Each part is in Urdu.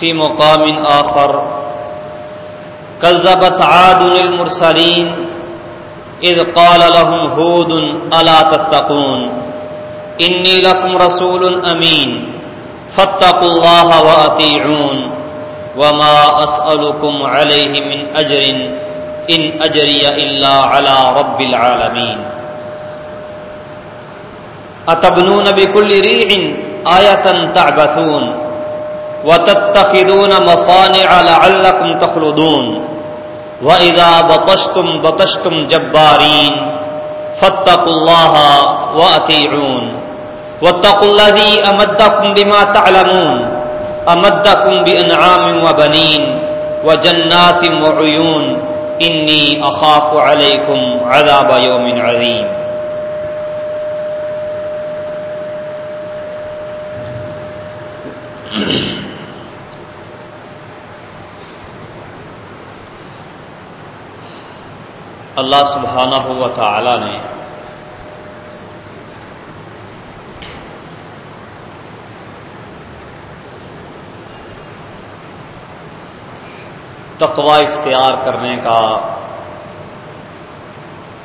في مقام آخر. كذبت عاد المرسلين إذ قال لهم هود ألا تتقون؟ إني لكم رسول أمين فاتقوا الله وأطيعون وما أسألكم عليه من أجر إن أجري إلا على رب العالمين أتبنون بكل ريع آية تعبثون؟ وتتخذون مصانع لعلكم تخلدون وإذا بطشتم بطشتم جبارين فاتقوا الله وأطيعون واتقوا الذي أمدكم بما تعلمون أمدكم بأنعام وبنين وجنات وعيون إني أخاف عليكم عذاب يوم عظيم اللہ سبحانہ و تعالی نے تقوی اختیار کرنے کا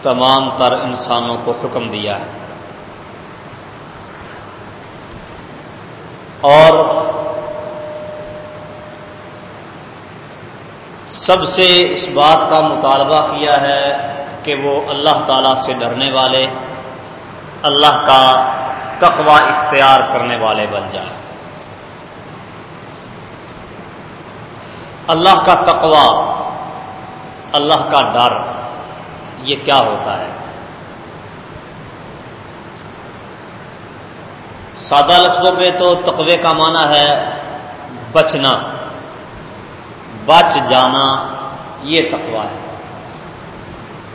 تمام تر انسانوں کو حکم دیا ہے اور سب سے اس بات کا مطالبہ کیا ہے کہ وہ اللہ تعالی سے ڈرنے والے، اللہ کا تقوی اختیار کرنے والے بن جائیں۔ اللہ کا تقوی، اللہ کا ڈر، یہ کیا ہوتا ہے؟ سادہ لفظوں پہ تو تقوی کا معنی ہے بچنا۔ بچ جانا یہ تقوی ہے۔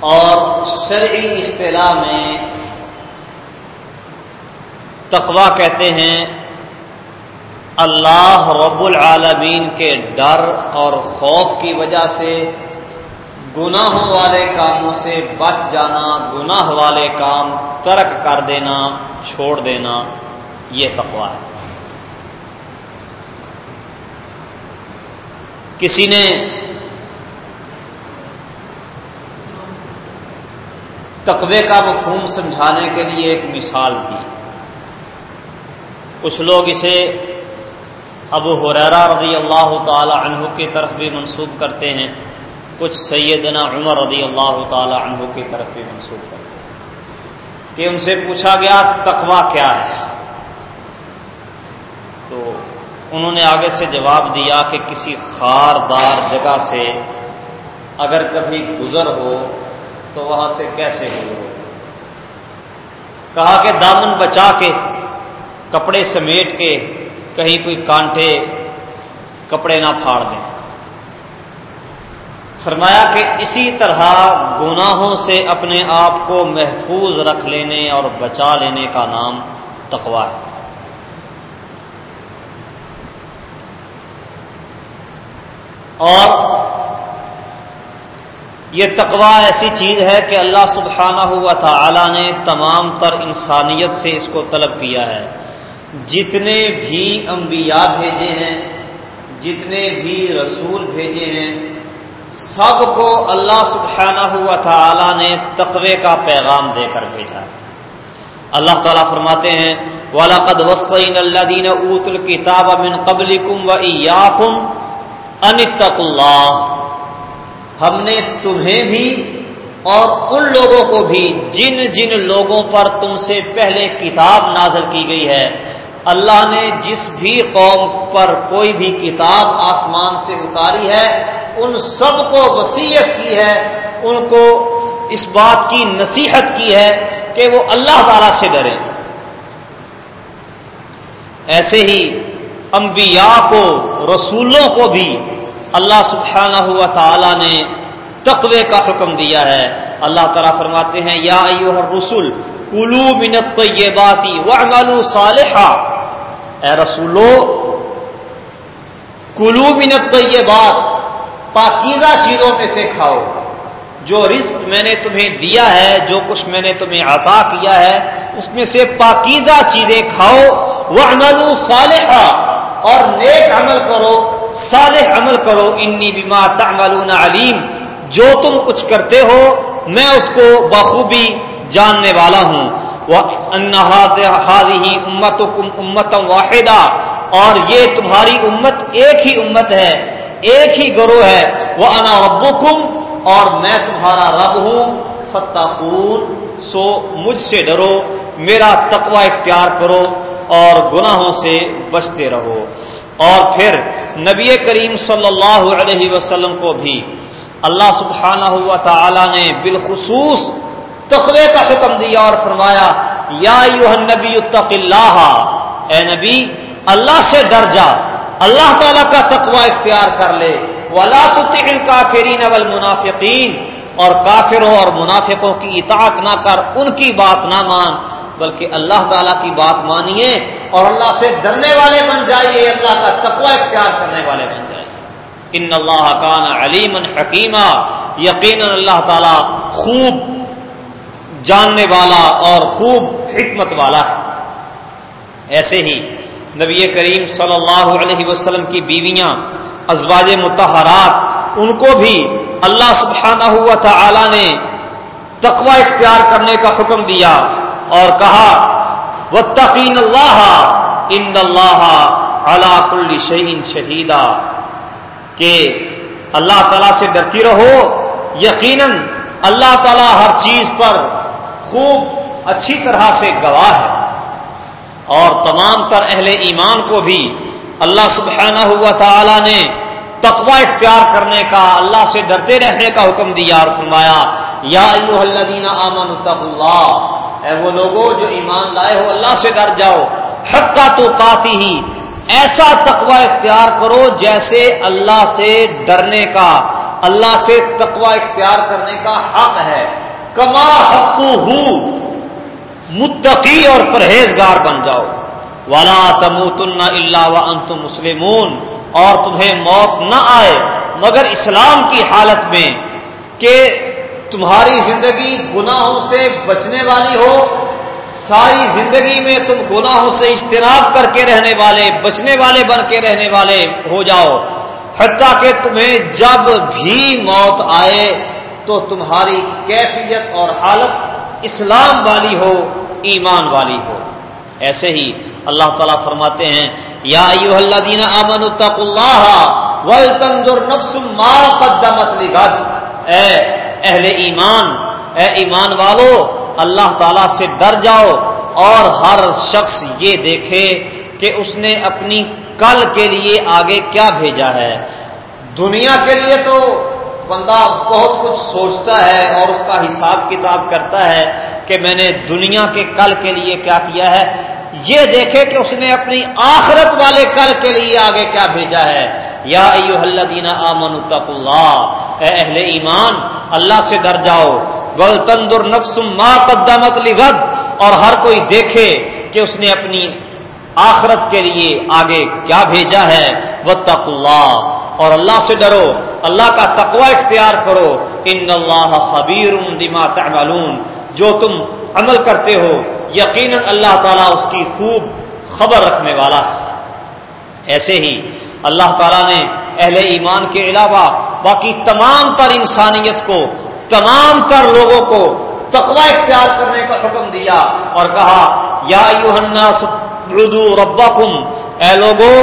اور شرعی اصطلاح میں تقوی کہتے ہیں، اللہ رب العالمین کے ڈر اور خوف کی وجہ سے، گناہوں والے کاموں سے بچ جانا، گناہ والے کام ترک کر دینا، چھوڑ دینا، یہ تقوی ہے۔ کسی نے تقوی کا مفہوم سمجھانے کے لیے ایک مثال تھی کچھ لوگ اسے ابو حریرا رضی اللہ تعالی عنہ کی طرف بھی منسوخ کرتے ہیں۔ کچھ سیدنا عمر رضی اللہ تعالی عنہ کی طرف بھی منسوخ کرتے ہیں۔ کہ ان سے پوچھا گیا تقوا کیا ہے تو انہوں نے آگے سے جواب دیا کہ کسی خاردار جگہ سے اگر کبھی گزر ہو تو وہاں سے کیسے گزرو کہا کہ دامن بچا کے، کپڑے سمیٹ کے، کہیں کوئی کانٹے کپڑے نہ پھاڑ دیں۔ فرمایا کہ اسی طرح گناہوں سے اپنے آپ کو محفوظ رکھ لینے اور بچا لینے کا نام تقوا ہے۔ اور یہ تقوا ایسی چیز ہے کہ اللہ سبحانہ ہوا تھا نے تمام تر انسانیت سے اس کو طلب کیا ہے۔ جتنے بھی انبیاء بھیجے ہیں، جتنے بھی رسول بھیجے ہیں، سب کو اللہ سبحانہ ہوا تھا نے تقوی کا پیغام دے کر بھیجا ہے۔ اللہ تعالیٰ فرماتے ہیں ولاقد وسعین اللہ دین اوت الکتاب امن قبل کم انتق اللہ۔ ہم نے تمہیں بھی اور ان لوگوں کو بھی، جن جن لوگوں پر تم سے پہلے کتاب نازل کی گئی ہے، اللہ نے جس بھی قوم پر کوئی بھی کتاب آسمان سے اتاری ہے، ان سب کو وسیعت کی ہے، ان کو اس بات کی نصیحت کی ہے کہ وہ اللہ تعالی سے ڈرے ایسے ہی انبیاء کو، رسولوں کو بھی اللہ سبحانہ ہوا تعالی نے تقوی کا حکم دیا ہے۔ اللہ تعالیٰ فرماتے ہیں، یا ایوہ الرسول کلو منت یہ باتی صالحا۔ اے رسولو، کلو منت یہ بات پاکیزہ چیزوں میں سے کھاؤ۔ جو رزق میں نے تمہیں دیا ہے، جو کچھ میں نے تمہیں عطا کیا ہے، اس میں سے پاکیزہ چیزیں کھاؤ۔ وہ صالحہ اور نیک عمل کرو، صالح عمل کرو، انی بیما تعملون علیم۔ جو تم کچھ کرتے ہو، میں اس کو بخوبی جاننے والا ہوں۔ وہ ہی امت امت واحدہ اور یہ تمہاری امت ایک ہی امت ہے، ایک ہی گروہ ہے۔ وہ انا ربکم اور میں تمہارا رب ہوں۔ فتح سو مجھ سے ڈرو، میرا تقوی اختیار کرو۔ اور گناہوں سے بچتے رہو۔ اور پھر نبی کریم صلی اللہ علیہ وسلم کو بھی اللہ سبحانہ ہوا تعالی نے بالخصوص تقوی کا حکم دیا اور فرمایا، یا نبی اتق اللہ۔ اے نبی، اللہ سے ڈر جا، اللہ تعالیٰ کا تقوی اختیار کر لے۔ ولا تطع کافرین والمنافقین۔ اور کافروں اور منافقوں کی اطاعت نہ کر، ان کی بات نہ مان۔ بلکہ اللہ تعالیٰ کی بات مانیے اور اللہ سے ڈرنے والے بن جائیے، اللہ کا تقوی اختیار کرنے والے بن جائیے۔ ان اللہ کان علیم حکیمہ یقینا اللہ تعالیٰ خوب جاننے والا اور خوب حکمت والا ہے۔ ایسے ہی نبی کریم صلی اللہ علیہ وسلم کی بیویاں، ازواج متحرات ان کو بھی اللہ سبحانہ ہوا تھا نے تقوی اختیار کرنے کا حکم دیا۔ اور کہا وہ تقین اللہ ان اللہ علا شہیدا کہ اللہ تعالی سے ڈرتی رہو، یقیناً اللہ تعالی ہر چیز پر خوب اچھی طرح سے گواہ ہے۔ اور تمام تر اہل ایمان کو بھی اللہ سبحانہ ہوا تعالی نے تقوی اختیار کرنے کا، اللہ سے ڈرتے رہنے کا حکم دیا اور فرمایا، یا الذین اتق اللہ اے وہ لوگوں جو ایمان لائے ہو، اللہ سے ڈر جاؤ۔ حقا تو کاتی ہی ایسا تقوی اختیار کرو جیسے اللہ سے ڈرنے کا، اللہ سے تقوی اختیار کرنے کا حق ہے۔ کما حق متقی اور پرہیزگار بن جاؤ۔ ولا تموتن اللہ و انتم مسلمون۔ اور تمہیں موت نہ آئے، مگر اسلام کی حالت میں کہ تمہاری زندگی گناہوں سے بچنے والی ہو، ساری زندگی میں تم گناہوں سے اجتناب کر کے رہنے والے، بچنے والے بن کے رہنے والے ہو جاؤ۔ حتیٰ کہ تمہیں جب بھی موت آئے تو تمہاری کیفیت اور حالت اسلام والی ہو، ایمان والی ہو۔ ایسے ہی اللہ تعالیٰ فرماتے ہیں، یا دینا امن اتق اللہ ولتنظر نفس ما قدمت لغد۔ اے اہل ایمان، اے ایمان والو، اللہ تعالی سے ڈر جاؤ اور ہر شخص یہ دیکھے کہ اس نے اپنی کل کے لیے آگے کیا بھیجا ہے۔ دنیا کے لیے تو بندہ بہت کچھ سوچتا ہے اور اس کا حساب کتاب کرتا ہے کہ میں نے دنیا کے کل کے لیے کیا کیا ہے۔ یہ دیکھے کہ اس نے اپنی آخرت والے کل کے لیے آگے کیا بھیجا ہے۔ یا ایو اللہ دینا آمن اللہ، اے اہل ایمان اللہ سے ڈر جاؤ۔ بل تندر نقصم ماں قدامت لغد۔ اور ہر کوئی دیکھے کہ اس نے اپنی آخرت کے لیے آگے کیا بھیجا ہے۔ وہ اللہ۔ اور اللہ سے ڈرو۔ اللہ کا تقوی اختیار کرو۔ ان اللہ خبیر دما تعملون۔ جو تم عمل کرتے ہو، یقیناً اللہ تعالیٰ اس کی خوب خبر رکھنے والا ہے۔ ایسے ہی اللہ تعالیٰ نے اہل ایمان کے علاوہ باقی تمام تر انسانیت کو، تمام تر لوگوں کو تقوی اختیار کرنے کا حکم دیا اور کہا، یا ردو ربکم، اے لوگو،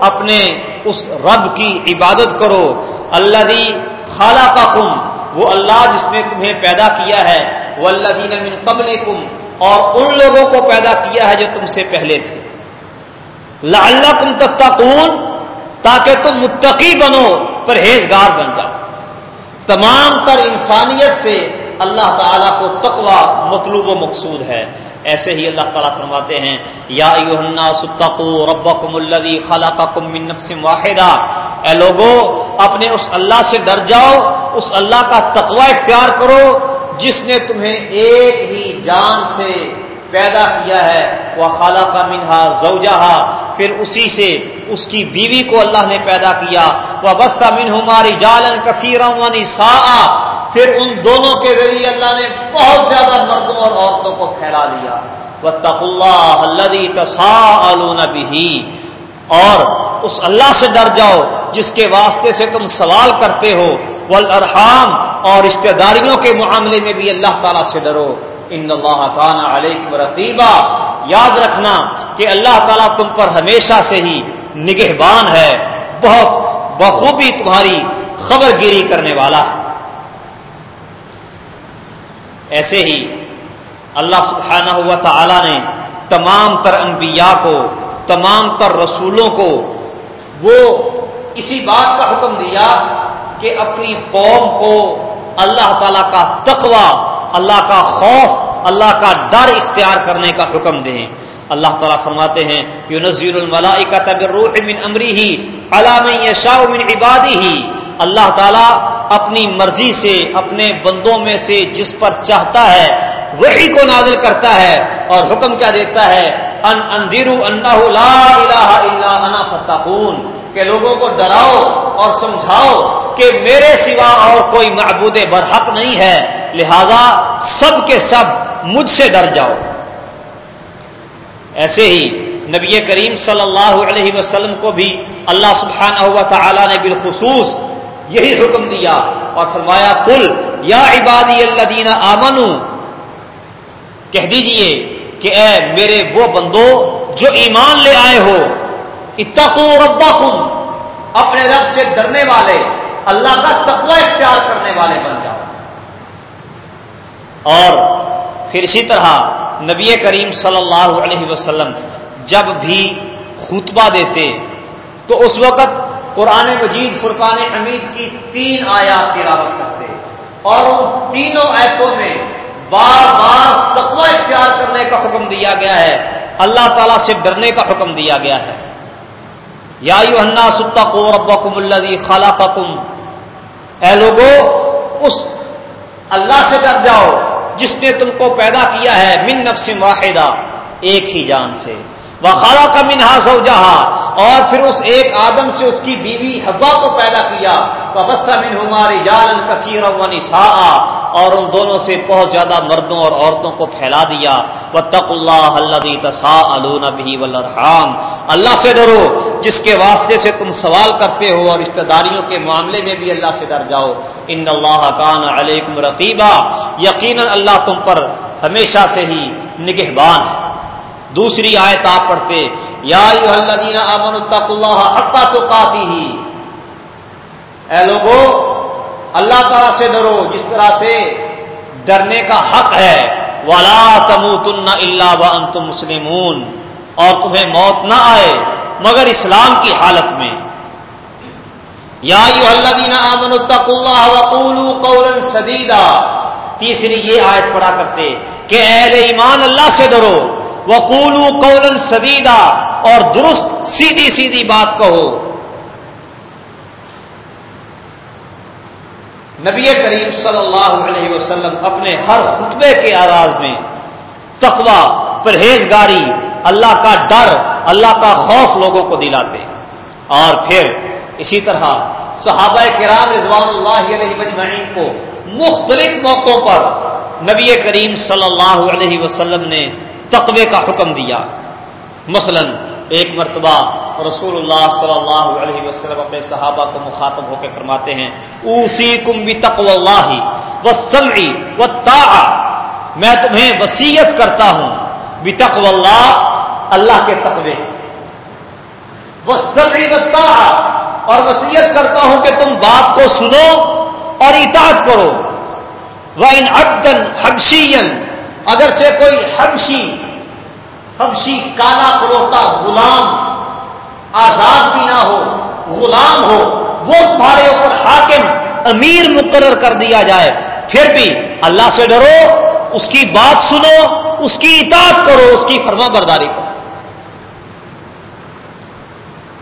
اپنے اس رب کی عبادت کرو اللہ خالہ کا کم وہ اللہ جس نے تمہیں پیدا کیا ہے وہ اللہ دین قبل کم اور ان لوگوں کو پیدا کیا ہے جو تم سے پہلے تھے۔ اللہ تم تتقون تاکہ تم متقی بنو، پرہیزگار بن جاؤ۔ تمام تر انسانیت سے اللہ تعالیٰ کو تقوا مطلوب و مقصود ہے۔ ایسے ہی اللہ تعالیٰ فرماتے ہیں، یا ربکم الذی خلقکم من نفس واحدہ۔ اے لوگو، اپنے اس اللہ سے ڈر جاؤ، اس اللہ کا تقوی اختیار کرو، جس نے تمہیں ایک ہی جان سے پیدا کیا ہے وہ خالہ کا منہا زوجہ پھر اسی سے اس کی بیوی کو اللہ نے پیدا کیا وہ بسا من ہماری جالن کثیر پھر ان دونوں کے ذریعے اللہ نے بہت زیادہ مردوں اور عورتوں کو پھیلا دیا۔ وہ تق اللہ تسا بھی اور اس اللہ سے ڈر جاؤ، جس کے واسطے سے تم سوال کرتے ہو۔ والارحام اور رشتہ داریوں کے معاملے میں بھی اللہ تعالیٰ سے ڈرو۔ ان اللہ کان علیکم رقیبہ یاد رکھنا کہ اللہ تعالیٰ تم پر ہمیشہ سے ہی نگہبان ہے۔ بہت بخوبی تمہاری خبر گیری کرنے والا ہے۔ ایسے ہی اللہ سبحانہ ہوا تعالی نے تمام تر انبیاء کو، تمام تر رسولوں کو وہ اسی بات کا حکم دیا کہ اپنی قوم کو اللہ تعالی کا تقوی اللہ کا خوف، اللہ کا ڈر اختیار کرنے کا حکم دیں۔ اللہ تعالیٰ فرماتے ہیں یو نذیر الملا کا من امری ہی علام یشاء من عبادی ہی اللہ تعالیٰ اپنی مرضی سے، اپنے بندوں میں سے جس پر چاہتا ہے وہی کو نازل کرتا ہے اور حکم کیا دیتا ہے؟ ان اندیرو اللہ لا الہ الا انا فتقون کہ لوگوں کو ڈراؤ اور سمجھاؤ کہ میرے سوا اور کوئی معبود برحق نہیں ہے۔ لہذا سب کے سب مجھ سے ڈر جاؤ۔ ایسے ہی نبی کریم صلی اللہ علیہ وسلم کو بھی اللہ سبحانہ ہوا تعالی نے بالخصوص یہی حکم دیا اور فرمایا کل یا عبادی اللہ دینا آمن کہہ دیجیے کہ اے میرے وہ بندو جو ایمان لے آئے ہو اتقو ربکم، اپنے رب سے ڈرنے والے، اللہ کا تقوی اختیار کرنے والے بن جاؤ۔ اور پھر اسی طرح نبی کریم صلی اللہ علیہ وسلم جب بھی خطبہ دیتے تو اس وقت قرآن مجید فرقان حمید کی تین آیات تلاوت کرتے اور ان تینوں ایتوں میں بار بار تقوی اختیار کرنے کا حکم دیا گیا ہے۔ اللہ تعالی سے ڈرنے کا حکم دیا گیا ہے۔ یا ستا کو ربکم اللہ اے لوگو، اس اللہ سے ڈر جاؤ۔ جس نے تم کو پیدا کیا ہے من نفس واحدہ ایک ہی جان سے۔ وہ خالہ کا منہا سو اور پھر اس ایک آدم سے اس کی بیوی حبا کو پیدا کیا وبستہ من ہماری جال کثیر و اور ان دونوں سے بہت زیادہ مردوں اور عورتوں کو پھیلا دیا۔ وہ تق اللہ اللہ تسا البی ولرحام اللہ سے ڈرو، جس کے واسطے سے تم سوال کرتے ہو اور رشتے داریوں کے معاملے میں بھی اللہ سے ڈر جاؤ۔ ان اللہ کان علیکم رقیبہ یقیناً اللہ تم پر ہمیشہ سے ہی نگہبان ہے۔ دوسری آیت آپ پڑھتے یا امن اللہ حقا تو کافی ہی اے لوگو، اللہ تعالیٰ سے ڈرو، جس طرح سے ڈرنے کا حق ہے۔ ولا تم تن اللہ و مسلمون۔ اور تمہیں موت نہ آئے مگر اسلام کی حالت میں۔ یا امن اللہ وقول سدیدہ تیسری یہ آیت پڑھا کرتے کہ اہل ایمان اللہ سے ڈرو۔ وقولو قولا سدیدہ اور درست سیدھی سیدھی بات کہو۔ نبی کریم صلی اللہ علیہ وسلم اپنے ہر خطبے کے آراز میں تقوی، پرہیزگاری، اللہ کا ڈر، اللہ کا خوف لوگوں کو دلاتے۔ اور پھر اسی طرح صحابہ کرام رضوان اللہ علیہ مجمعین کو مختلف موقعوں پر نبی کریم صلی اللہ علیہ وسلم نے تقوی کا حکم دیا۔ مثلا ایک مرتبہ رسول اللہ صلی اللہ علیہ وسلم اپنے صحابہ کو مخاطب ہو کے فرماتے ہیں اوسی کم بھی تقو اللہ و سمعی و میں تمہیں وسیعت کرتا ہوں بھی تقو اللہ اللہ کے تقوی۔ وہ سمعی و اور وسیعت کرتا ہوں کہ تم بات کو سنو اور اطاعت کرو۔ وہ ان حبشین اگرچہ کوئی حبشی حبشی کالا کروٹا غلام آزاد بھی نہ ہو، غلام ہو، وہ تمہارے اوپر حاکم، امیر مقرر کر دیا جائے۔ پھر بھی اللہ سے ڈرو، اس کی بات سنو، اس کی اطاعت کرو، اس کی فرما برداری کرو۔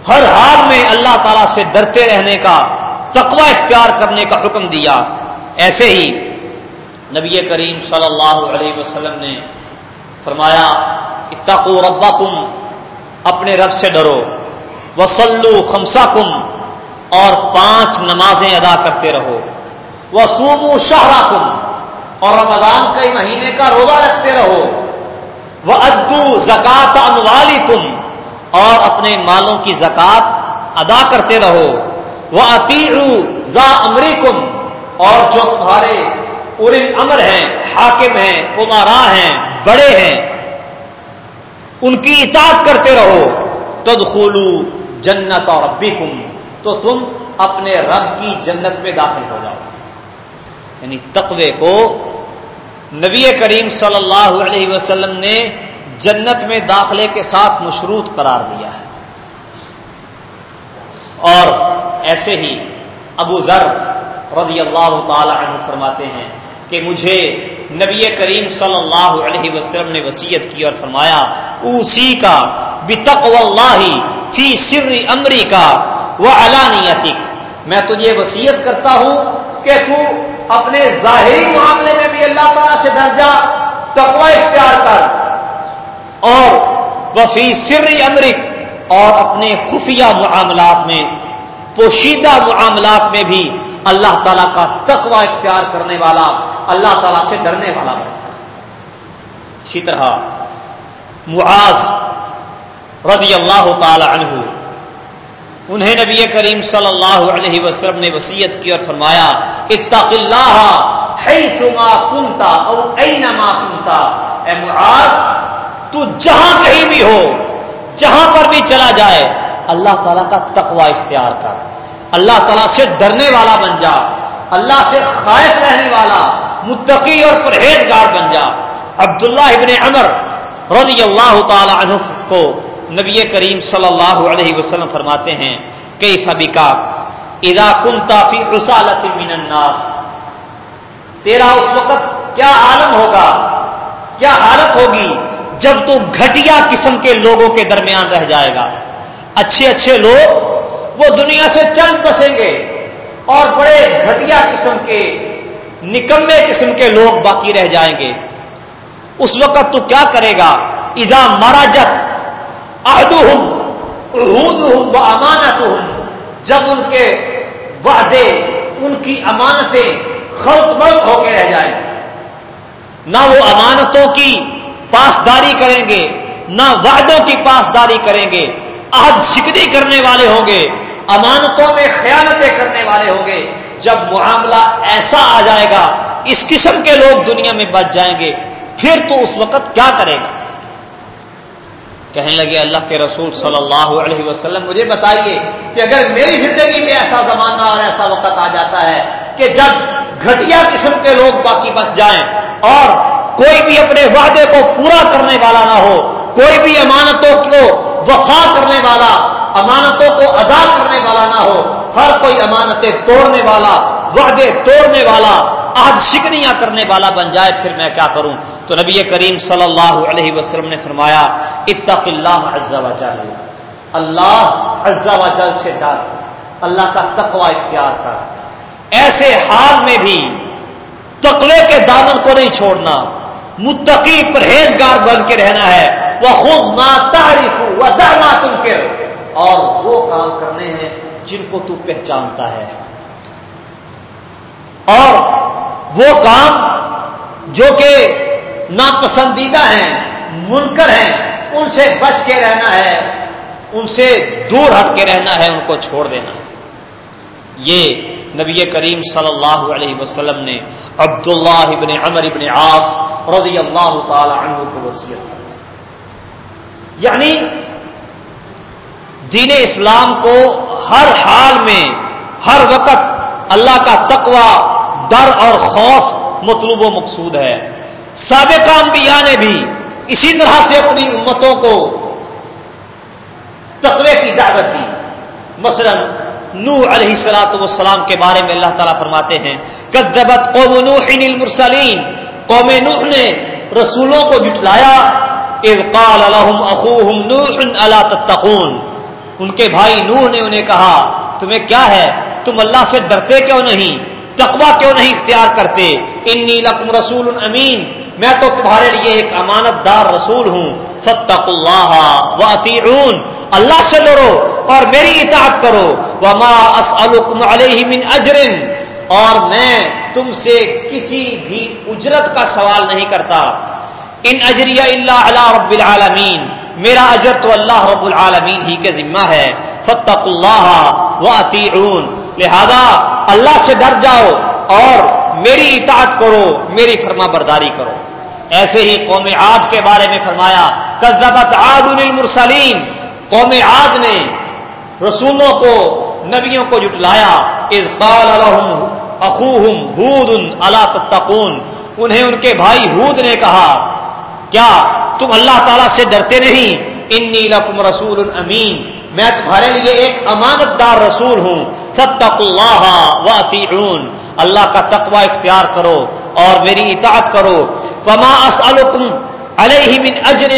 ہر حال میں اللہ تعالی سے ڈرتے رہنے کا، تقوی اختیار کرنے کا حکم دیا۔ ایسے ہی نبی کریم صلی اللہ علیہ وسلم نے فرمایا اتقو ربکم، اپنے رب سے ڈرو وسلو خمسا کم اور پانچ نمازیں ادا کرتے رہو وہ سومو کم اور رمضان کئی مہینے کا روزہ رکھتے رہو وہ ادو زکات انوالی کم اور اپنے مالوں کی زکات ادا کرتے رہو وہ اتیرو زا امری کم اور جو تمہارے ارن امر ہیں، حاکم ہیں عمارا ہیں، بڑے ہیں۔ ان کی اطاعت کرتے رہو۔ تدخلو جنت اور ربی تو تم اپنے رب کی جنت میں داخل ہو جاؤ۔ یعنی تقوی کو نبی کریم صلی اللہ علیہ وسلم نے جنت میں داخلے کے ساتھ مشروط قرار دیا ہے۔ اور ایسے ہی ابو ذر رضی اللہ تعالی عنہ فرماتے ہیں کہ مجھے نبی کریم صلی اللہ علیہ وسلم نے وسیعت کی اور فرمایا اسی کا بتق اللہ فی سر امری کا وہ علانیتک. میں تجھے وسیعت کرتا ہوں کہ تو اپنے ظاہری معاملے میں بھی اللہ تعالیٰ سے درجہ تقوی اختیار کر، اور وفی سر امرک اور اپنے خفیہ معاملات میں، پوشیدہ معاملات میں بھی اللہ تعالیٰ کا تقوی اختیار کرنے والا اللہ تعالیٰ سے ڈرنے والا بنتا اسی طرح معاذ رضی اللہ تعالی عنہ، انہیں نبی کریم صلی اللہ علیہ وسلم نے وسیعت کی اور فرمایا، اتق اللہ حیثما کنتا او اینما کنتا اے معاذ، تو جہاں کہیں بھی ہو، جہاں پر بھی چلا جائے، اللہ تعالیٰ کا تقوی اختیار کر۔ اللہ تعالیٰ سے ڈرنے والا بن جا۔ اللہ سے خائف رہنے والا متقی اور پرہیزگار بن جا۔ عبداللہ ابن عمر رضی اللہ تعالی عنہ کو نبی کریم صلی اللہ علیہ وسلم فرماتے ہیں کئی فبی کا ادا کن تافی رسالت من الناس. تیرا اس وقت کیا عالم ہوگا؟ کیا حالت ہوگی جب تو گھٹیا قسم کے لوگوں کے درمیان رہ جائے گا؟ اچھے اچھے لوگ وہ دنیا سے چل بسیں گے اور بڑے گھٹیا قسم کے نکمے قسم کے لوگ باقی رہ جائیں گے۔ اس وقت تو کیا کرے گا؟ ادا مارا جب آدو ہوں ہوں وہ امانت ہوں جب ان کے وعدے، ان کی امانتیں خلط ملک ہو کے رہ جائیں۔ نہ وہ امانتوں کی پاسداری کریں گے، نہ وعدوں کی پاسداری کریں گے۔ آج شکری کرنے والے ہوں گے، امانتوں میں خیالتیں کرنے والے ہوں گے۔ جب معاملہ ایسا آ جائے گا، اس قسم کے لوگ دنیا میں بچ جائیں گے، پھر تو اس وقت کیا کرے گا؟ کہنے لگے، اللہ کے رسول صلی اللہ علیہ وسلم، مجھے بتائیے کہ اگر میری زندگی میں ایسا زمانہ اور ایسا وقت آ جاتا ہے کہ جب گھٹیا قسم کے لوگ باقی بچ جائیں اور کوئی بھی اپنے وعدے کو پورا کرنے والا نہ ہو، کوئی بھی امانتوں کو وفا کرنے والا، امانتوں کو ادا کرنے والا نہ ہو ہر کوئی امانتیں توڑنے والا، وعدے توڑنے والا آج شکنیاں کرنے والا بن جائے، پھر میں کیا کروں؟ تو نبی کریم صلی اللہ علیہ وسلم نے فرمایا، اتق اللہ عز و جل۔ اللہ عز و جل سے ڈر، اللہ کا تقوی اختیار کر۔ ایسے حال میں بھی تقوی کے دامن کو نہیں چھوڑنا، متقی پرہیزگار بن کے رہنا ہے۔ وہ خود ماں تعریف وہ تم کے اور وہ کام کرنے ہیں جن کو تو پہچانتا ہے۔ اور وہ کام جو کہ ناپسندیدہ ہیں، منکر ہیں، ان سے بچ کے رہنا ہے، ان سے دور ہٹ کے رہنا ہے، ان کو چھوڑ دینا ہے۔ یہ نبی کریم صلی اللہ علیہ وسلم نے عبداللہ ابن عمر ابن عاص رضی اللہ تعالی عنہ کو وسیعت یعنی دین اسلام کو ہر حال میں، ہر وقت اللہ کا تقوی، ڈر اور خوف مطلوب و مقصود ہے۔ سابق انبیاء نے بھی اسی طرح سے اپنی امتوں کو تقوی کی دعوت دی۔ مثلا نو علیہ السلاۃ والسلام کے بارے میں اللہ تعالیٰ فرماتے ہیں کدبت قوم نوح المرسلین قوم نوح نے رسولوں کو جٹلایا اذ قال لهم اخوهم نوح الا تتقون ان کے بھائی نوح نے انہیں کہا، تمہیں کیا ہے؟ تم اللہ سے ڈرتے کیوں نہیں؟ تقوا کیوں نہیں اختیار کرتے؟ انی لکم رسول امین۔ میں تو تمہارے لیے ایک امانت دار رسول ہوں۔ فتق اللہ و اللہ سے لڑو اور میری اطاعت کرو۔ وما اسألکم علیہ من اجرن۔ اور میں تم سے کسی بھی اجرت کا سوال نہیں کرتا۔ ان اجریہ اللہ اللہ رب العالمین۔ میرا اجر تو اللہ رب العالمین ہی کے ذمہ ہے فتق اللہ و لہذا اللہ سے ڈر جاؤ اور میری اطاعت کرو، میری فرما برداری کرو۔ ایسے ہی قوم عاد کے بارے میں فرمایا، کذبت عاد المرسلین قوم عاد نے رسولوں کو، نبیوں کو جٹلایا اس قال لهم اخوہم ہود الا تتقون۔ انہیں ان کے بھائی ہود نے کہا، کیا تم اللہ تعالی سے ڈرتے نہیں۔ انی لکم رسول امین۔ میں تمہارے لیے ایک امانت دار رسول ہوں۔ فتق اللہ واطیعون۔ اللہ کا تقوی اختیار کرو اور میری اطاعت کرو۔ وما اسالکم علیہ من اجر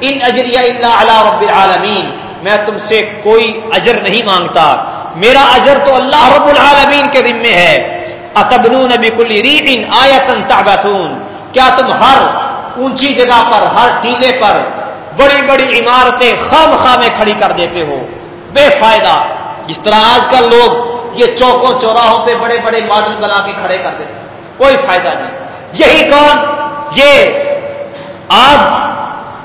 ان اجریہ الا علی رب العالمین۔ میں تم سے کوئی اجر نہیں مانگتا۔ میرا اجر تو اللہ رب العالمین کے ذمے ہے۔ اتبنون بکل ریح آیتن تعبثون کیا تم ہر اونچی جگہ پر، ہر ٹیلے پر بڑی بڑی عمارتیں خام خواہ میں کھڑی کر دیتے ہو۔ بے فائدہ۔ جس طرح آج کل لوگ یہ چوکوں چوراہوں پہ بڑے بڑے ماڈل بنا کے کھڑے کر دیتے ہیں۔ کوئی فائدہ نہیں۔ یہی کون؟ یہ آج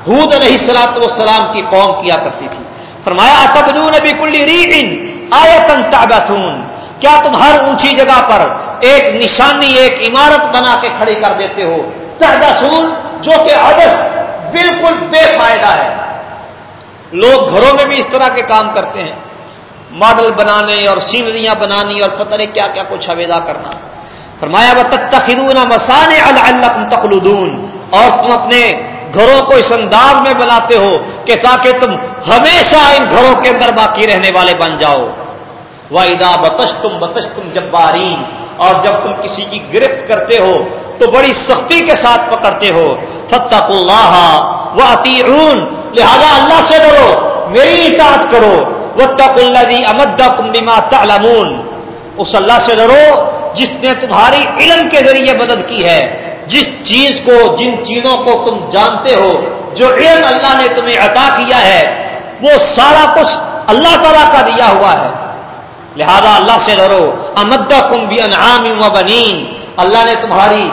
حود علیہ سلاط وسلام کی قوم کیا کرتی تھی۔ فرمایا تبنون بکل ریح آیتن تعبثون۔ کیا تم ہر اونچی جگہ پر ایک نشانی، ایک عمارت بنا کے کھڑی کر دیتے ہو؟ تحدثون جو کہ عدس بالکل بے فائدہ ہے۔ لوگ گھروں میں بھی اس طرح کے کام کرتے ہیں۔ ماڈل بنانے اور سینریاں بنانی اور پتہ نہیں کیا کیا کچھ اویدا کرنا۔ فرمایا وہ تخدون مسان اللہ تخلدون اور تم اپنے گھروں کو اس انداز میں بناتے ہو کہ تاکہ تم ہمیشہ ان گھروں کے اندر باقی رہنے والے بن جاؤ۔ واحدہ بتش تم بتش تم جب اور جب تم کسی کی گرفت کرتے ہو تو بڑی سختی کے ساتھ پکڑتے ہو۔ فتق اللہ وہ عتیون لہذا اللہ سے ڈرو، میری اطاعت کرو۔ وہ اللہ امد کمبیما تعلمون۔ اس اللہ سے ڈرو جس نے تمہاری علم کے ذریعے مدد کی ہے۔ جس چیز کو، جن چیزوں کو تم جانتے ہو، جو علم اللہ نے تمہیں عطا کیا ہے، وہ سارا کچھ اللہ تعالیٰ کا دیا ہوا ہے۔ لہذا اللہ سے ڈرو۔ امد کم بھی انعام و بنین اللہ نے تمہاری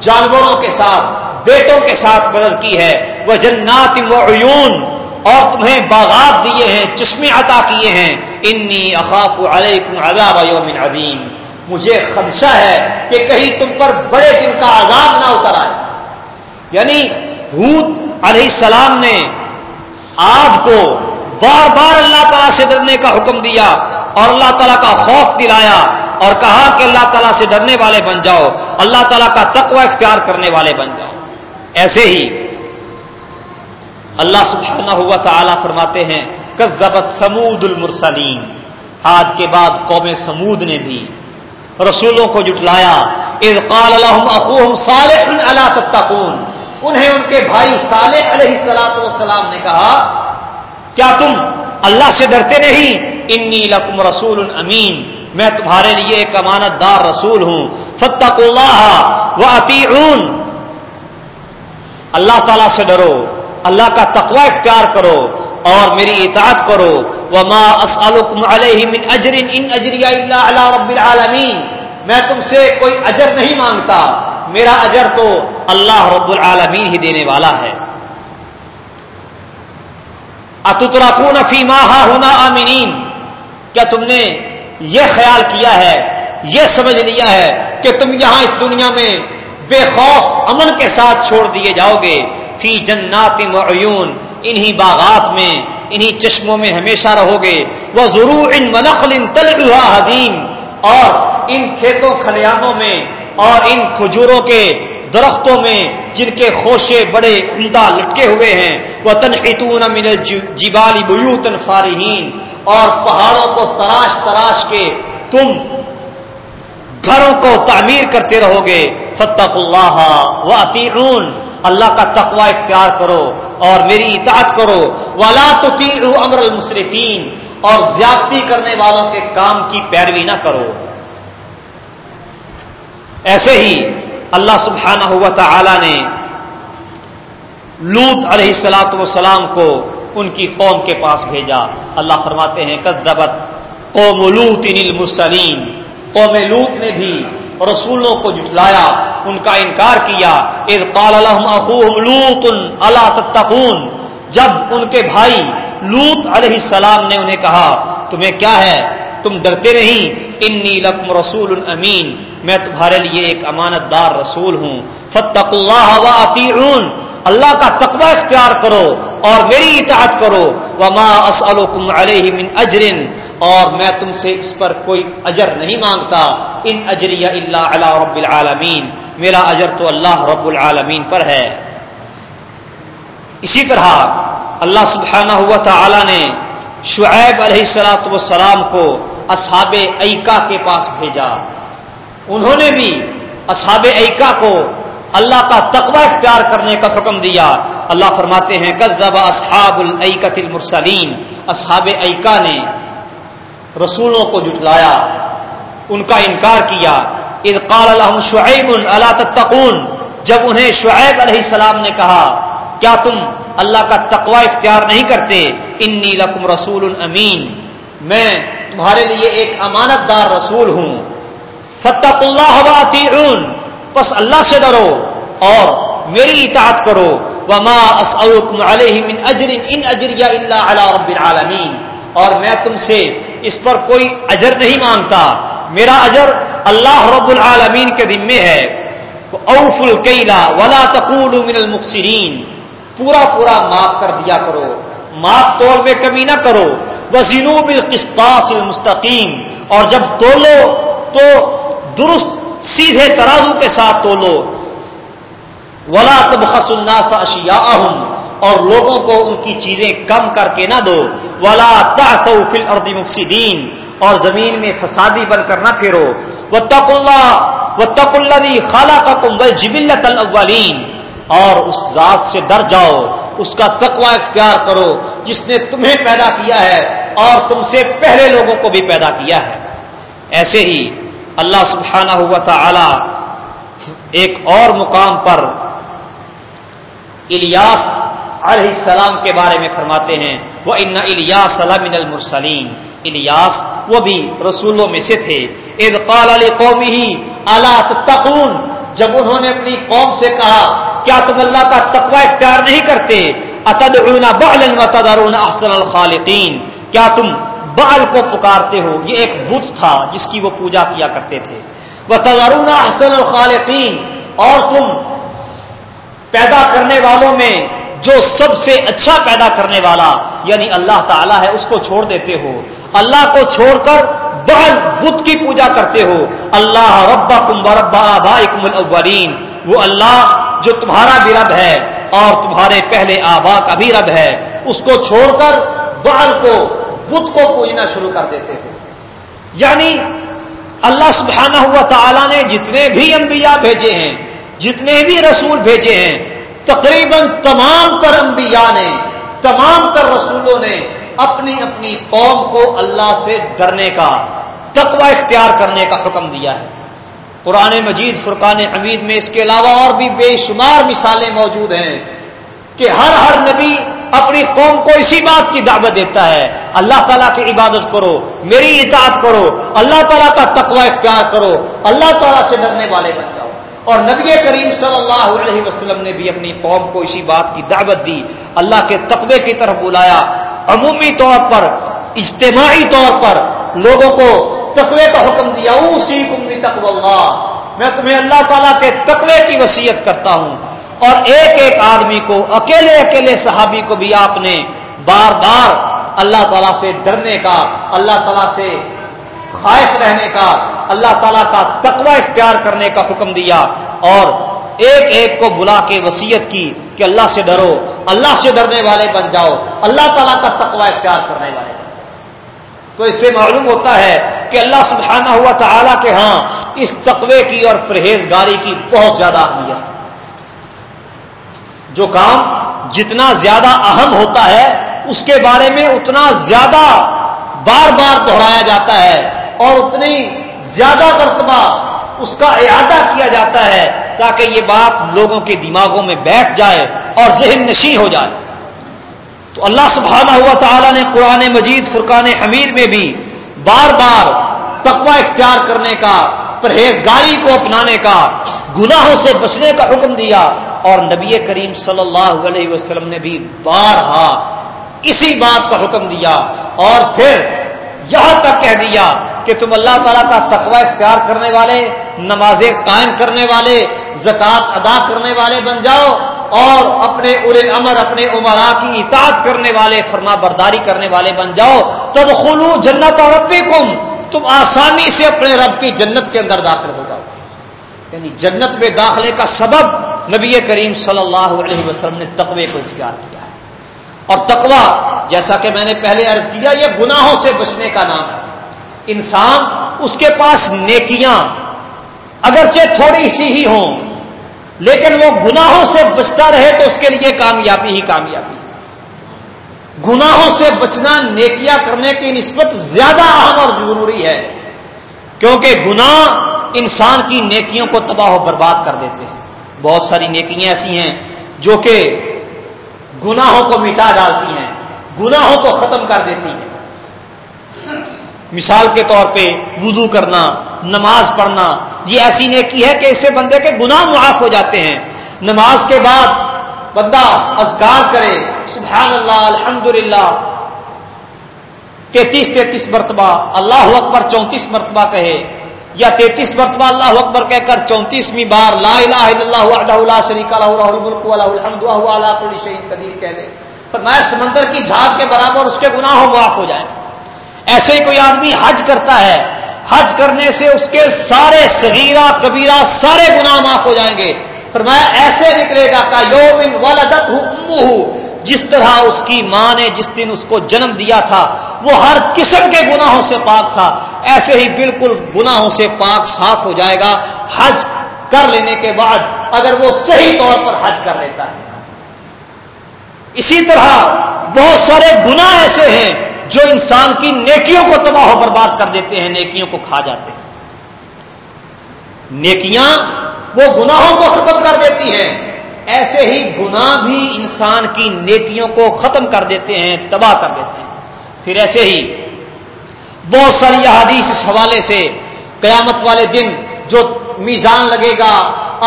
جانوروں کے ساتھ، بیٹوں کے ساتھ مدد کی ہے۔ وہ جنات و عیون۔ اور تمہیں باغات دیے ہیں، چشمے عطا کیے ہیں۔ انی اخاف علیکم عذاب یوم عظیم۔ مجھے خدشہ ہے کہ کہیں تم پر بڑے دن کا عذاب نہ اتر آئے۔ یعنی حوت علیہ السلام نے آج کو بار بار اللہ تعالیٰ سے ڈرنے کا حکم دیا۔ اور اللہ تعالیٰ کا خوف دلایا اور کہا کہ اللہ تعالیٰ سے ڈرنے والے بن جاؤ، اللہ تعالیٰ کا تقوی اختیار کرنے والے بن جاؤ۔ ایسے ہی اللہ سبحانہ ہوا تعالیٰ فرماتے ہیں کزبت سمود المرسلین۔ آج کے بعد قوم سمود نے بھی رسولوں کو جٹلایا۔ اذ قال لهم اخوهم صالح الا تتقون۔ انہیں ان کے بھائی صالح علیہ السلاۃ والسلام نے کہا، کیا تم اللہ سے ڈرتے نہیں؟ انی لکم رسول امین میں تمہارے لیے ایک امانت دار رسول ہوں. فتق اللہ و اللہ تعالی سے ڈرو، اللہ کا تقوی اختیار کرو اور میری اطاعت کرو۔ وما اسالکم علیہ من اجر ان اجریہ الا علی رب العالمین میں تم سے کوئی اجر نہیں مانگتا، میرا اجر تو اللہ رب العالمین ہی دینے والا ہے۔ اتترکون فی ما ہونا آمینین کیا تم نے یہ خیال کیا ہے، یہ سمجھ لیا ہے کہ تم یہاں اس دنیا میں بے خوف امن کے ساتھ چھوڑ دیے جاؤ گے۔ فی جنات عیون، انہی باغات میں، انہی چشموں میں ہمیشہ رہو گے۔ وہ ضرور ان منخل ان حدیم، اور ان کھیتوں، کھلیانوں میں، اور ان کھجوروں کے درختوں میں، جن کے خوشے بڑے عمدہ لٹکے ہوئے ہیں۔ وہ تنخیتون من جیبالی بیوتن فارحین اور پہاڑوں کو تراش تراش کے تم گھروں کو تعمیر کرتے رہو گے۔ فتق اللہ و اللہ کا تقوی اختیار کرو اور میری اطاعت کرو۔ والا تو امر المصرفین اور زیادتی کرنے والوں کے کام کی پیروی نہ کرو۔ ایسے ہی اللہ سبحانہ ہوا تعالی نے لوت علیہ السلاۃ وسلام کو ان کی قوم کے پاس بھیجا۔ اللہ فرماتے ہیں کدبت قوم لوت المسلیم قوم لوت نے بھی رسولوں کو جٹلایا ان کا انکار کیا۔ اذ قال لهم اخوهم لوط، الا تتقون؟ جب ان کے بھائی لوت علیہ السلام نے انہیں کہا، تمہیں کیا ہے؟ تم ڈرتے نہیں؟ انی لکم رسول امین۔ میں تمہارے لیے ایک امانت دار رسول ہوں۔ فتق اللہ واطیعون اللہ کا تقوی اختیار کرو اور میری اطاعت کرو۔ وما اسألکم علیہ من اجرن اور میں تم سے اس پر کوئی اجر نہیں مانگتا۔ ان اجریہ اللہ علی رب العالمین میرا اجر تو اللہ رب العالمین پر ہے۔ اسی طرح اللہ سبحانہ ہوا تعالی نے شعیب علیہ السلاۃ والسلام کو اصحاب ایکا کے پاس بھیجا۔ انہوں نے بھی اصحاب ایکا کو اللہ کا تقوی اختیار کرنے کا حکم دیا۔ اللہ فرماتے ہیں، کذب اصحاب العکت المرسلین اصحاب ایکا نے رسولوں کو جٹلایا ان کا انکار کیا۔ اذ قال لهم شعیب، الا تتقون جب انہیں شعیب علیہ السلام نے کہا، کیا تم اللہ کا تقوی اختیار نہیں کرتے؟ انی لکم رسول امین میں تمہارے لیے ایک امانت دار رسول ہوں۔ فتق اللہ واطیعون پس اللہ سے ڈرو اور میری اطاعت کرو۔ وما اسألكم علیہ من اجر ان اجریہ الا علی رب العالمین اور میں تم سے اس پر کوئی اجر نہیں مانگتا۔ میرا اجر اللہ رب العالمین کے ذمے ہے۔ اوف الکیلا ولا تقول من المقصرین پورا پورا معاف کر دیا کرو۔ معاف توڑ میں کمی نہ کرو۔ وزینو بالقسطاس المستقیم اور جب تولو تو درست سیدھے ترازو کے ساتھ تولو ولا تبخس الناس اشیاءهم اور لوگوں کو ان کی چیزیں کم کر کے نہ دو، ولا تعثوا فی الارض مفسدین اور زمین میں فسادی بن کر نہ پھرو۔ واتقوا اللہ واتقوا الذی خلقکم والجبلۃ الاولین اور اس ذات سے ڈر جاؤ، اس کا تقوی اختیار کرو جس نے تمہیں پیدا کیا ہے، اور تم سے پہلے لوگوں کو بھی پیدا کیا ہے۔ ایسے ہی اللہ سبحانہ ہوا تعالی ایک اور مقام پر الیاس علیہ السلام کے بارے میں فرماتے ہیں وہ ان الیاس من المرسلین الیاس وہ بھی رسولوں میں سے تھے۔ اذ قال علی قومی ہی اللہ تتقون؟ جب انہوں نے اپنی قوم سے کہا، کیا تم اللہ کا تقوی اختیار نہیں کرتے؟ اتدعون بعلا وتذرون احسن الخالقین کیا تم بعل کو پکارتے ہو، یہ ایک بت تھا جس کی وہ پوجا کیا کرتے تھے۔ وتذرون احسن الخالقین اور تم پیدا کرنے والوں میں جو سب سے اچھا پیدا کرنے والا یعنی اللہ تعالیٰ ہے، اس کو چھوڑ دیتے ہو۔ اللہ کو چھوڑ کر بہل بت کی پوجا کرتے ہو۔ اللہ ربا کم بربا بھائی کم الاولین۔ وہ اللہ جو تمہارا بھی رب ہے اور تمہارے پہلے آبا کا بھی رب ہے، اس کو چھوڑ کر بہل کو بت کو پوجنا شروع کر دیتے ہو یعنی اللہ سبحانہ ہوا تعالیٰ نے جتنے بھی انبیاء بھیجے ہیں، جتنے بھی رسول بھیجے ہیں، تقریباً تمام تر انبیاء نے، تمام تر رسولوں نے اپنی اپنی قوم کو اللہ سے ڈرنے کا، تقوی اختیار کرنے کا حکم دیا ہے۔ قرآن مجید، فرقان حمید میں اس کے علاوہ اور بھی بے شمار مثالیں موجود ہیں کہ ہر ہر نبی اپنی قوم کو اسی بات کی دعوت دیتا ہے۔ اللہ تعالیٰ کی عبادت کرو، میری اطاعت کرو، اللہ تعالیٰ کا تقوی اختیار کرو، اللہ تعالیٰ سے ڈرنے والے بن جاؤ۔ اور نبی کریم صلی اللہ علیہ وسلم نے بھی اپنی قوم کو اسی بات کی دعوت دی۔ اللہ کے تقوی کی طرف بلایا۔ عمومی طور پر، اجتماعی طور پر لوگوں کو تقوی کا حکم دیا۔ اسی کمبی تقو اللہ۔ میں تمہیں اللہ تعالیٰ کے تقوی کی وصیت کرتا ہوں۔ اور ایک ایک آدمی کو، اکیلے اکیلے صحابی کو بھی آپ نے بار بار اللہ تعالیٰ سے ڈرنے کا، اللہ تعالیٰ سے خائف رہنے کا، اللہ تعالیٰ کا تقوی اختیار کرنے کا حکم دیا اور ایک ایک کو بلا کے وسیعت کی کہ اللہ سے ڈرو، اللہ سے ڈرنے والے بن جاؤ، اللہ تعالیٰ کا تقوی اختیار کرنے والے تو اس سے معلوم ہوتا ہے کہ اللہ سبحانہ ہوا تعالیٰ کے ہاں اس تقوی کی اور پرہیزگاری کی بہت زیادہ اہمیت ہے۔ جو کام جتنا زیادہ اہم ہوتا ہے، اس کے بارے میں اتنا زیادہ بار بار دہرایا جاتا ہے اور اتنی زیادہ مرتبہ اس کا اعادہ کیا جاتا ہے تاکہ یہ بات لوگوں کے دماغوں میں بیٹھ جائے اور ذہن نشی ہو جائے۔ تو اللہ سبحانہ ہوا تعالیٰ نے قرآن مجید، فرقان حمید میں بھی بار بار تقوی اختیار کرنے کا، پرہیزگاری کو اپنانے کا، گناہوں سے بچنے کا حکم دیا۔ اور نبی کریم صلی اللہ علیہ وسلم نے بھی بارہا اسی بات کا حکم دیا اور پھر یہاں تک کہہ دیا کہ تم اللہ تعالیٰ کا تقوی اختیار کرنے والے، نمازیں قائم کرنے والے، زکوٰۃ ادا کرنے والے بن جاؤ اور اپنے ار امر، اپنے عمرا کی اطاعت کرنے والے، فرما برداری کرنے والے بن جاؤ۔ تب خلو جنت اور تم آسانی سے اپنے رب کی جنت کے اندر داخل ہو جاؤ۔ یعنی جنت میں داخلے کا سبب نبی کریم صلی اللہ علیہ وسلم نے تقوی کو اختیار کیا ہے۔ اور تقوا جیسا کہ میں نے پہلے عرض کیا، یہ گناہوں سے بچنے کا نام ہے۔ انسان اس کے پاس نیکیاں اگرچہ تھوڑی سی ہی ہوں، لیکن وہ گناہوں سے بچتا رہے تو اس کے لیے کامیابی ہی کامیابی گناہوں سے بچنا، نیکیاں کرنے کی نسبت زیادہ اہم اور ضروری ہے، کیونکہ گناہ انسان کی نیکیوں کو تباہ و برباد کر دیتے ہیں۔ بہت ساری نیکیاں ایسی ہیں جو کہ گناہوں کو مٹا ڈالتی ہیں، گناہوں کو ختم کر دیتی ہیں۔ مثال کے طور پہ وضو کرنا، نماز پڑھنا، یہ ایسی نیکی ہے کہ اسے بندے کے گناہ معاف ہو جاتے ہیں۔ نماز کے بعد بندہ ازگار کرے، سبحان اللہ الحمد للہ تینتیس تینتیس مرتبہ، اللہ اکبر چونتیس مرتبہ کہے۔ یا تینتیس مرتبہ اللہ اکبر کہہ کر چونتیسویں بار لا الہ الا اللہ وحدہ لا شریک له له الملك وله الحمد وهو على كل شيء قدیر کہہ دے۔ فرمایا سمندر کی جھاگ کے برابر اس کے گناہ معاف ہو جائیں۔ ایسے ہی کوئی آدمی حج کرتا ہے، حج کرنے سے اس کے سارے صغیرہ، کبیرہ، سارے گناہ معاف ہو جائیں گے۔ فرمایا ایسے نکلے گا کا یوم ولدت ہو جس طرح اس کی ماں نے جس دن اس کو جنم دیا تھا، وہ ہر قسم کے گناہوں سے پاک تھا۔ ایسے ہی بالکل گناہوں سے پاک صاف ہو جائے گا، حج کر لینے کے بعد اگر وہ صحیح طور پر حج کر لیتا ہے۔ اسی طرح بہت سارے گناہ ایسے ہیں جو انسان کی نیکیوں کو تباہ و برباد کر دیتے ہیں، نیکیوں کو کھا جاتے ہیں۔ نیکیاں وہ گناہوں کو ختم کر دیتی ہیں۔ ایسے ہی گناہ بھی انسان کی نیکیوں کو ختم کر دیتے ہیں، تباہ کر دیتے ہیں۔ پھر ایسے ہی بہت ساری احادیث اس حوالے سے قیامت والے دن جو میزان لگے گا،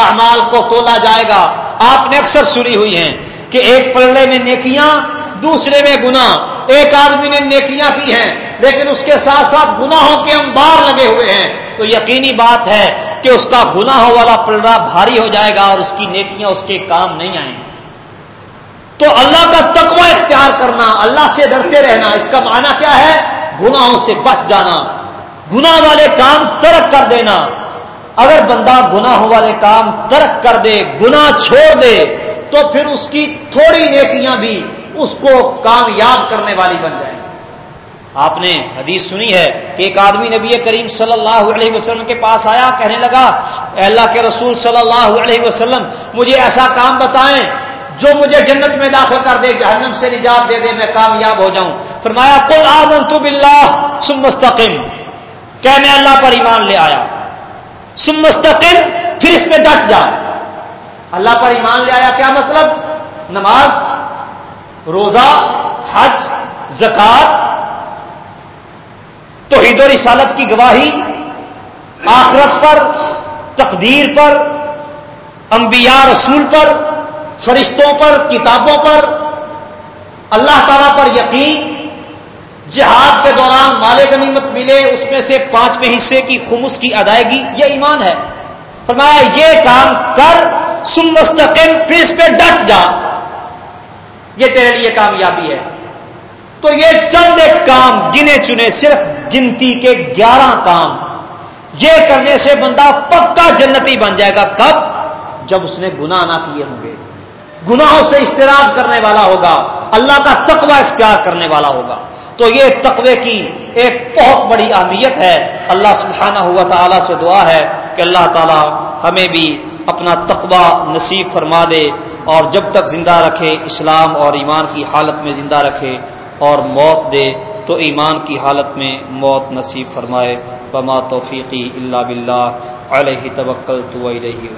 اعمال کو تولا جائے گا۔ آپ نے اکثر سنی ہوئی ہیں کہ ایک پلڑے میں نیکیاں، دوسرے میں گنا ایک آدمی نے نیکیاں کی ہیں، لیکن اس کے ساتھ ساتھ گناہوں کے انبار لگے ہوئے ہیں۔ تو یقینی بات ہے کہ اس کا گناہوں والا پلڑا بھاری ہو جائے گا اور اس کی نیکیاں اس کے کام نہیں آئیں گی۔ تو اللہ کا تقوی اختیار کرنا، اللہ سے ڈرتے رہنا، اس کا معنی کیا ہے؟ گناہوں سے بچ جانا، گناہ والے کام ترک کر دینا۔ اگر بندہ گناہوں والے کام ترک کر دے، گناہ چھوڑ دے، تو پھر اس کی تھوڑی نیکیاں بھی اس کو کامیاب کرنے والی بن جائے آپ نے حدیث سنی ہے کہ ایک آدمی نبی کریم صلی اللہ علیہ وسلم کے پاس آیا، کہنے لگا، اے اللہ کے رسول صلی اللہ علیہ وسلم، مجھے ایسا کام بتائیں جو مجھے جنت میں داخل کر دے، جہنم سے نجات دے دے، میں کامیاب ہو جاؤں۔ فرمایا کل آمنت باللہ ثم مستقم کہ میں اللہ پر ایمان لے آیا۔ ثم مستقم پھر اس میں ڈٹ جا۔ اللہ پر ایمان لے آیا کیا مطلب؟ نماز، روزہ، حج زکات تو عید و رسالت کی گواہی، آخرت پر، تقدیر پر، انبیاء رسول پر۔ فرشتوں پر، کتابوں پر، اللہ تعالی پر یقین، جہاد کے دوران مال غنیمت ملے، اس میں سے پانچویں حصے کی خمس کی ادائیگی، یہ ایمان ہے۔ فرمایا، یہ کام کر سم مستقل پھر اس پہ ڈٹ جا۔ یہ تیرے لیے کامیابی ہے۔ تو یہ چند ایک کام گنے چنے، صرف گنتی کے گیارہ کام۔ یہ کرنے سے بندہ پکا جنتی بن جائے گا۔ کب؟ جب اس نے گناہ نہ کیے ہوں گے۔ گناہوں سے اشتراک کرنے والا ہوگا، اللہ کا تقوی اختیار کرنے والا ہوگا۔ تو یہ تقوی کی ایک بہت بڑی اہمیت ہے۔ اللہ سبحانہ ہوا تعالیٰ سے دعا ہے کہ اللہ تعالیٰ ہمیں بھی اپنا تقوی نصیب فرما دے اور جب تک زندہ رکھے، اسلام اور ایمان کی حالت میں زندہ رکھے اور موت دے، تو ایمان کی حالت میں موت نصیب فرمائے۔ بما توفیقی اللہ بلّہ علیہ توکل تو رہی